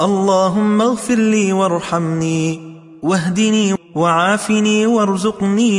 اللهم اغفر لي وارحمني واهدني وعافني وارزقني